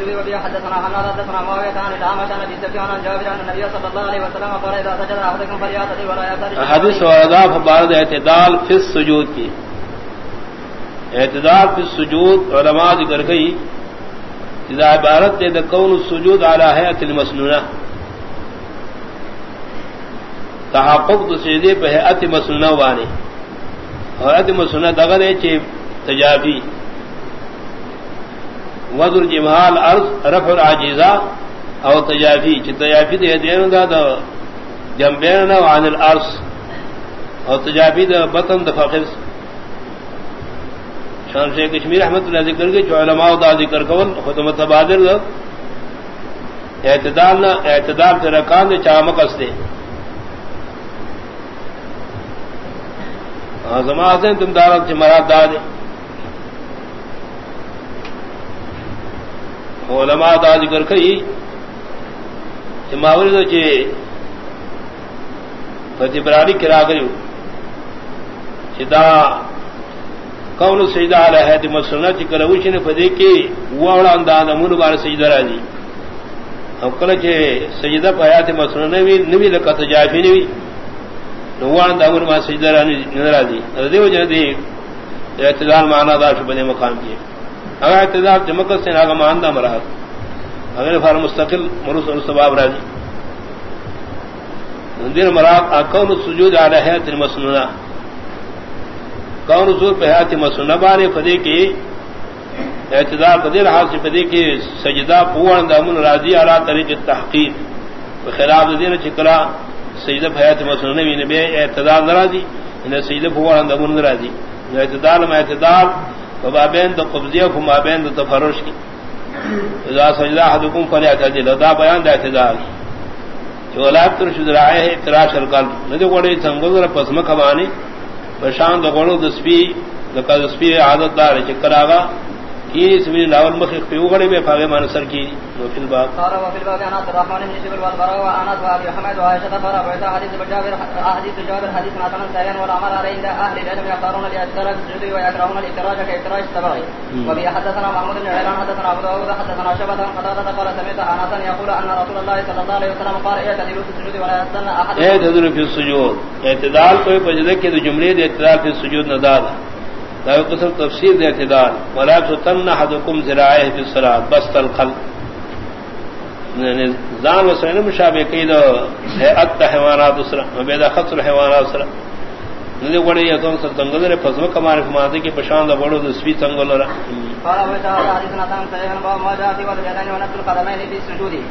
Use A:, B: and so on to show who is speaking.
A: السجود وبه حدثنا حناد حدثنا معاوية، عن الأعمش، عن أبي سفيان، عن جابر أن النبي صلى الله عليه وسلم، قال إذا سجد أحدكم فليعتدل ولا يعتدل.
B: حدیث ورداف بارد اعتدال فی السجود کی۔ اعتدال فی السجود علماء ذکر گئی اذا عبارت دے دکون السجود على حیات المسنونہ۔ تحقق تو سجدے پہ حیات مسنونہ وانے حیات مسنونہ دغل ہے چی تجابی۔ وزر جمال ارض رفع العجیزہ او تجافی، چی تجافی دے دین دا دا جنبین عن الارض او تجافی دا بطن دا فقر شان شیخ کشمیر احمد اللہ ذکر کے جو علماء دا ذکر کول، خود متبادر دا. اعتدال نا اعتدال تے رکان دے چامک اس دے. ہاں، زمان سے تم دارت سے مراد دا دے. علماء دا ذکر کئی کہ ماوری دو چی فتبراری کرا کریو چی دا کون سجدہ علیہ حید مسلنہ چی کروشن فدے کی ووڑا اندان امون بار سجدہ را دی او کل چی سجدہ پا حیات مسلنہ نوی نوی لکا تجافی نوی نوان دا امون بار سجدہ را دی دیو جن دی اعتدال معنی دا شبنے مقام کی اگر اعتدال جمکت سے ناگا ماندہ مراد اگر فار مستقل مرس اور سباب راجی دیر مراد کون سجود علی حیات المسنونہ۔ کون سور پہ حیات مسنونہ بانے فدے کی اعتدال قدیر حاصل فدے کی سجدہ پوان دامن راضی علی طریق تحقیق بخلاف دین چکلا سجدہ پہ حیات مسنونہ بھی نبی اعتدال نرازی انہیں سجدہ پوان دامن راضی۔ اعتدال میں اعتدال وبابین تو قبضیہ فمابین تو تفرش کی۔ اذا سجدہ حدکم فلیعتدل دا بیان دا اعتدال۔ جو اولاد تر شد رائے ہے اتراش القلب ندی گوڑی سنگوزر پسم کمانی بشان دو گوڑو دسپی لکا دسپی عادت دار چکر آگا۔ کی سبیل لاول مخیق پی اگڑی بے فاغی مانسر کی وفی الباب.
A: قال وفي الباب عن عبد الرحمن بن شبر والبراء وانس وابي حمد وعائشة فرا وعيسى حديث جابر حديث جابر حديث حسن سيئا والعمل عليه عند اهل العلم يختارون لاجتراك السجود ويكرهون الافتراج كافتراج السبعي وبي حدثنا محمود بن عيلان حدثنا ابو داود حدثنا شبه قتادة قال سمعت انسا يقول ان رسول الله صلى الله عليه وسلم قال اعتدلوا في السجود ولا يستنى احد
B: اعتدلوا في السجود. اعتدال کوئی پجدے کے جملے اعتدال في السجود نداد لا قسم تفسیر دے اعتدال. ولا تتن احدكم ذراعه في الصلاه بس القلب یعنی زان وسین مشابہ قید ہے ات حیوانات اسرا وبیدا خطر حیوانات اسرا ندی یعنی وڑی یہ تو تنگلے فزم کمار پشان دا بڑو تنگل را
A: قال ابو تعالى حديثنا تام سيئا ما جاء في وجه ونقل القدمين في السجود.